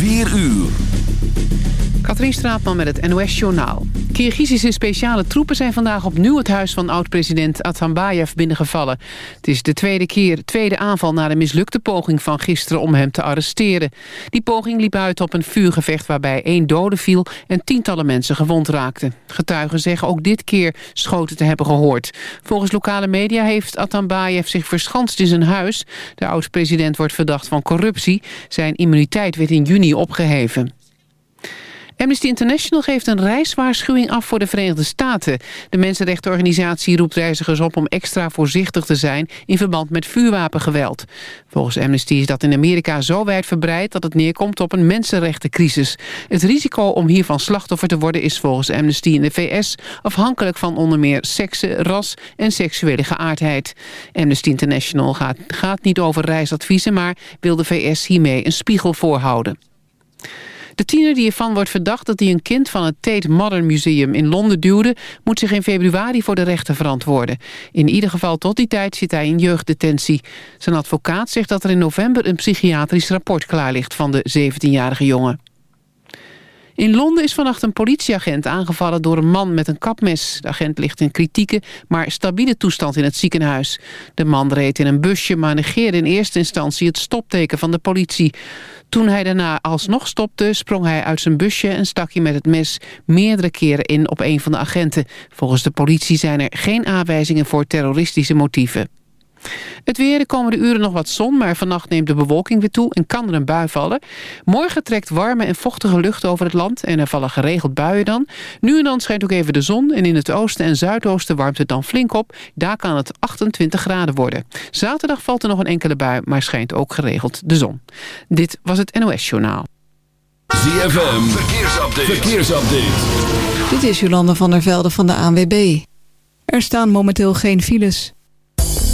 4 uur. Katrien Straatman met het NOS Journaal. Kirgizische speciale troepen zijn vandaag opnieuw het huis van oud-president Atambayev binnengevallen. Het is de tweede keer, tweede aanval na de mislukte poging van gisteren om hem te arresteren. Die poging liep uit op een vuurgevecht waarbij één dode viel en tientallen mensen gewond raakten. Getuigen zeggen ook dit keer schoten te hebben gehoord. Volgens lokale media heeft Atambayev zich verschanst in zijn huis. De oud-president wordt verdacht van corruptie. Zijn immuniteit werd in juni opgeheven. Amnesty International geeft een reiswaarschuwing af voor de Verenigde Staten. De mensenrechtenorganisatie roept reizigers op om extra voorzichtig te zijn in verband met vuurwapengeweld. Volgens Amnesty is dat in Amerika zo wijdverbreid dat het neerkomt op een mensenrechtencrisis. Het risico om hiervan slachtoffer te worden is volgens Amnesty in de VS afhankelijk van onder meer seksen, ras en seksuele geaardheid. Amnesty International gaat, gaat niet over reisadviezen, maar wil de VS hiermee een spiegel voorhouden. De tiener die ervan wordt verdacht dat hij een kind van het Tate Modern Museum in Londen duwde... moet zich in februari voor de rechter verantwoorden. In ieder geval tot die tijd zit hij in jeugddetentie. Zijn advocaat zegt dat er in november een psychiatrisch rapport klaar ligt van de 17-jarige jongen. In Londen is vannacht een politieagent aangevallen door een man met een kapmes. De agent ligt in kritieke, maar stabiele toestand in het ziekenhuis. De man reed in een busje, maar negeerde in eerste instantie het stopteken van de politie. Toen hij daarna alsnog stopte, sprong hij uit zijn busje en stak hij met het mes meerdere keren in op een van de agenten. Volgens de politie zijn er geen aanwijzingen voor terroristische motieven. Het weer, de komende uren nog wat zon, maar vannacht neemt de bewolking weer toe en kan er een bui vallen. Morgen trekt warme en vochtige lucht over het land en er vallen geregeld buien dan. Nu en dan schijnt ook even de zon en in het oosten en zuidoosten warmt het dan flink op. Daar kan het 28 graden worden. Zaterdag valt er nog een enkele bui, maar schijnt ook geregeld de zon. Dit was het NOS Journaal. ZFM, verkeersupdate. verkeersupdate. Dit is Jolande van der Velde van de ANWB. Er staan momenteel geen files.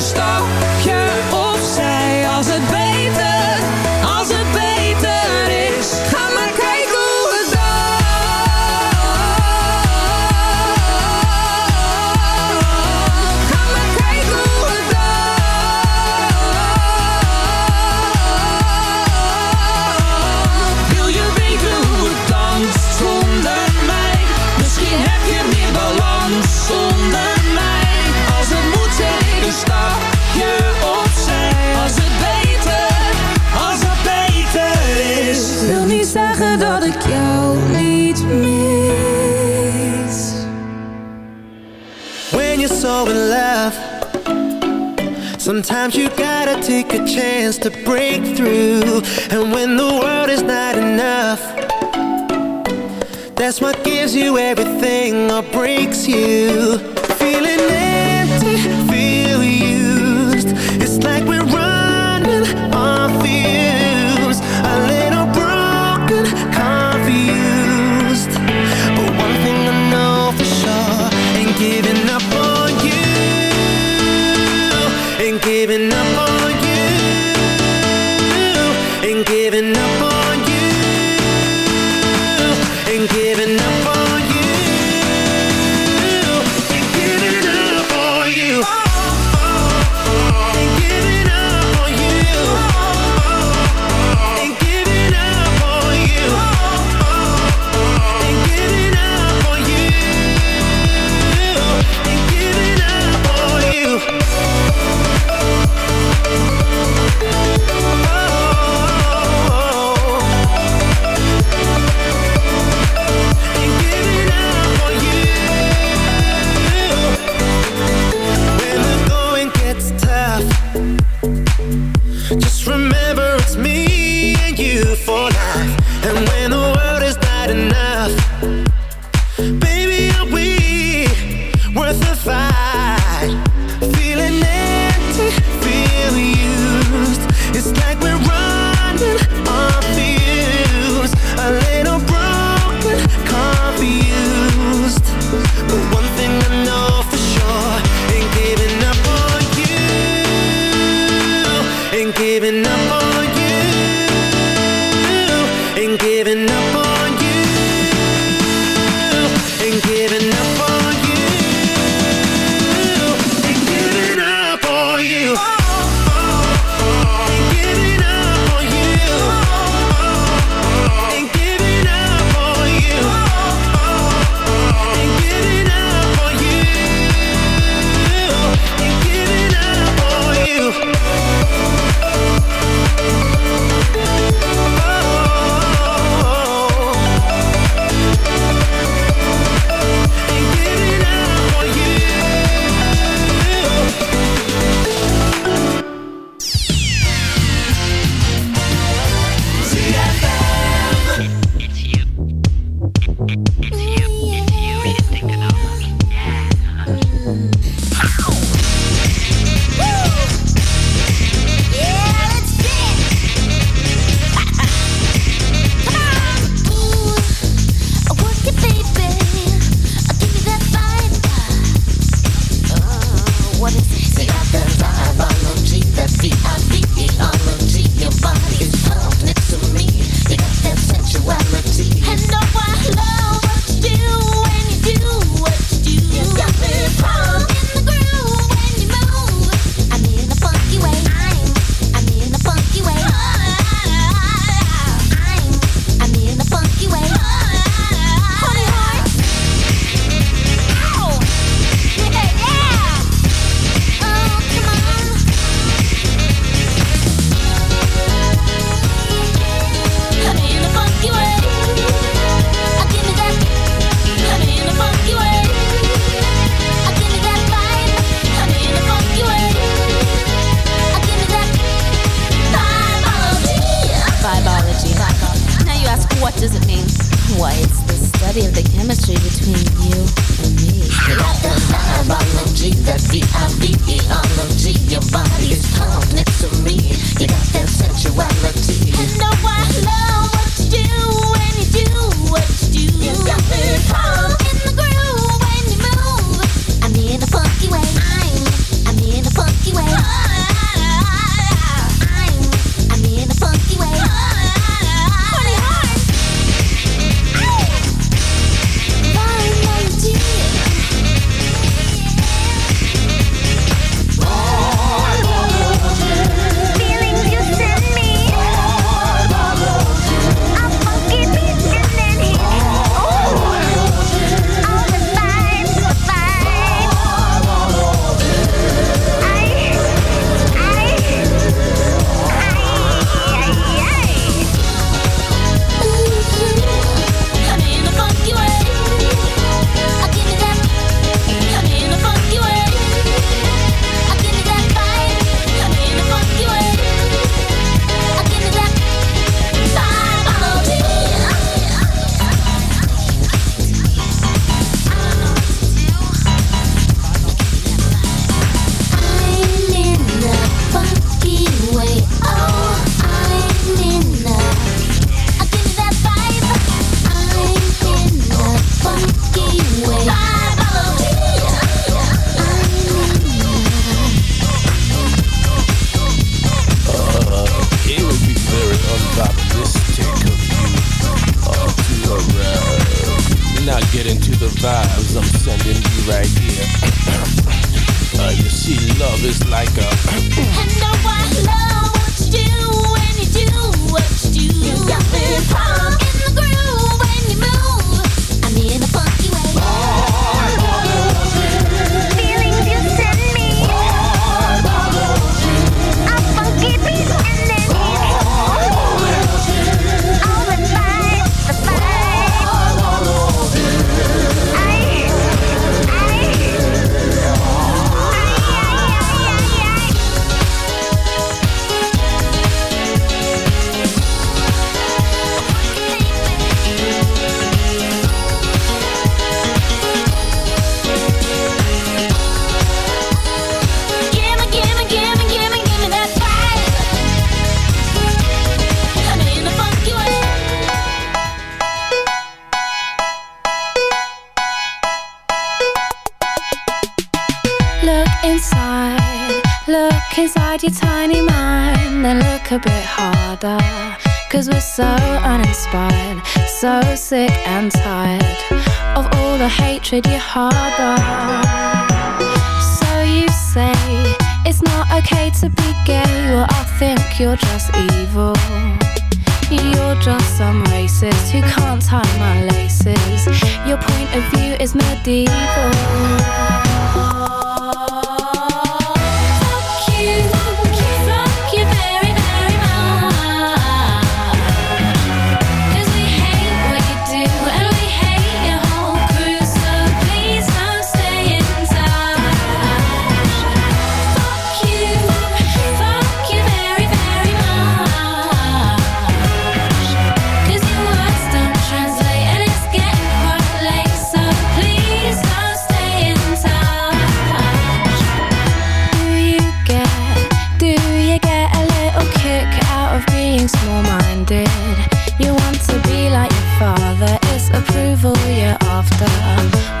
stapje op. Sometimes you gotta take a chance to break through. And when the world is not enough That's what gives you everything or breaks you. Feeling empty, feel used. It's like giving up on people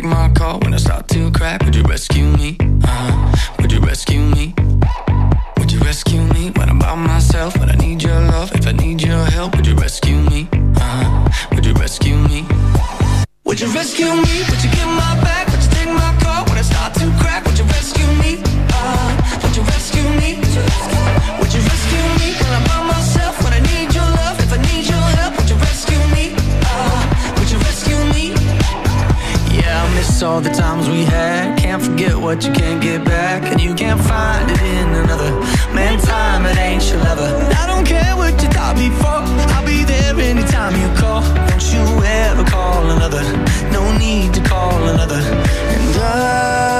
take my call when I start to crack? Would you rescue me? What you can't get back, and you can't find it in another. Man, time it ain't your lover. I don't care what you thought before. I'll be there anytime you call. Don't you ever call another. No need to call another. And I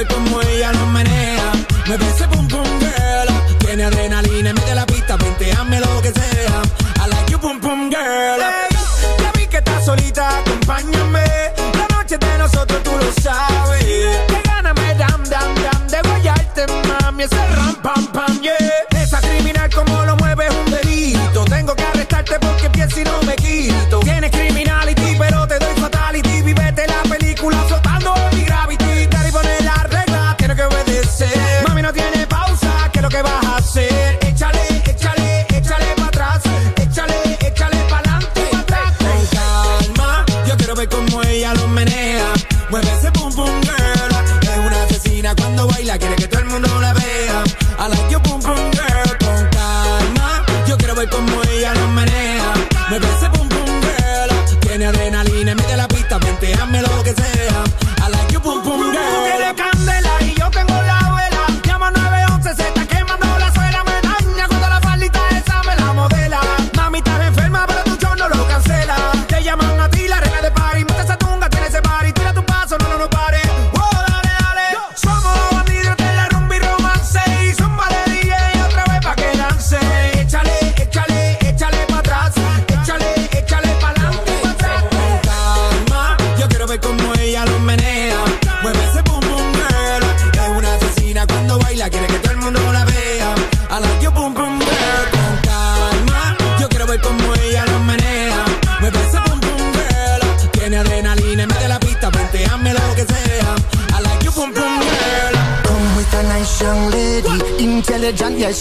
ver cómo ella lo menea. Mueve ese boom boom girl. Tiene adrenalina, mete la pista, hazme lo que sea. I like your boom boom girl. Hey, ya vi que estás solita, acompáñame.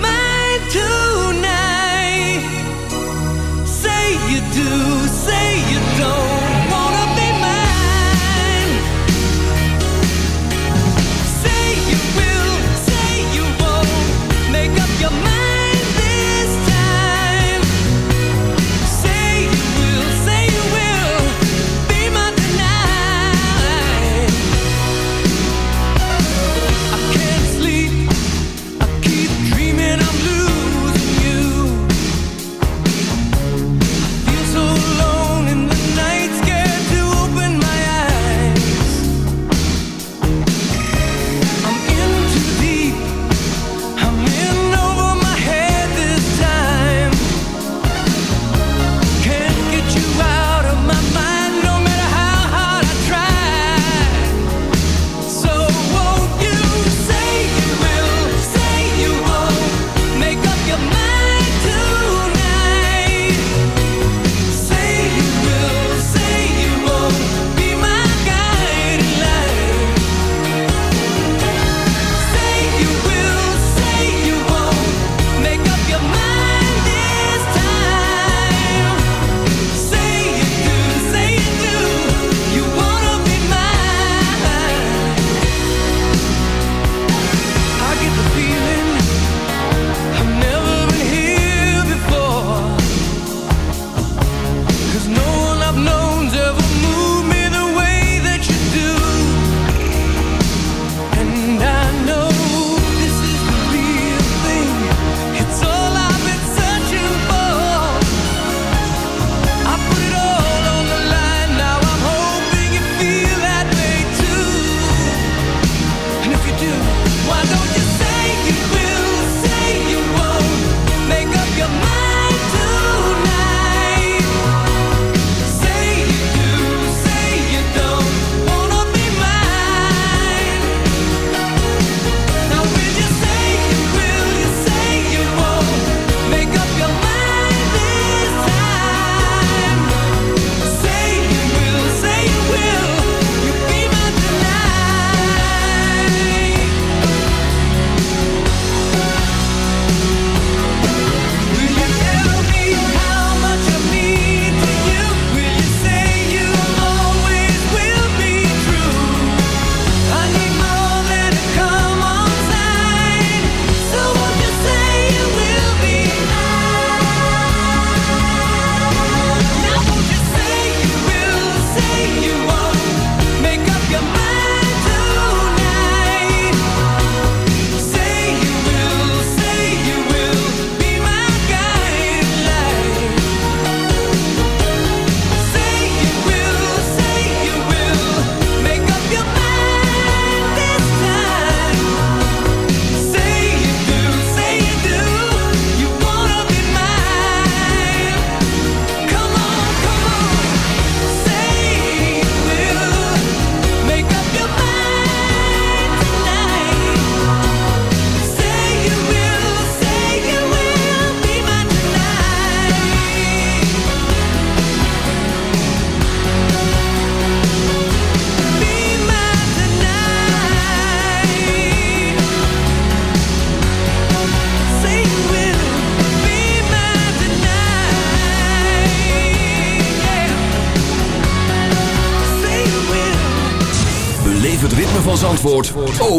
mind tonight.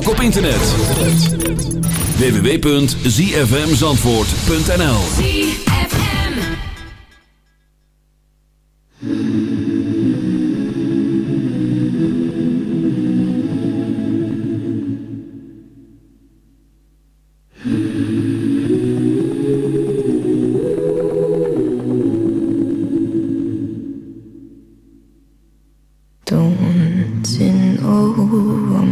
ook op internet. www.zfmzandvoort.nl Don't in oh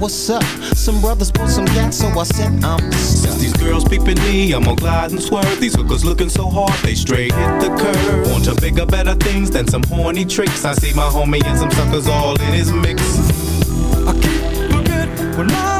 what's up? Some brothers want some gas, so I said I'm stuck. These girls peeping me, I'm gonna glide and swerve. These hookers looking so hard, they straight hit the curve. Want to bigger, better things than some horny tricks. I see my homie and some suckers all in his mix. I keep looking when I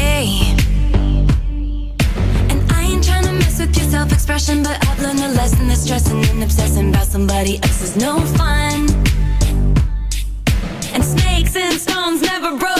Okay? And I ain't tryna mess with your self expression, but I've learned a lesson that stressing and obsessing about somebody else is no fun. And snakes and stones never broke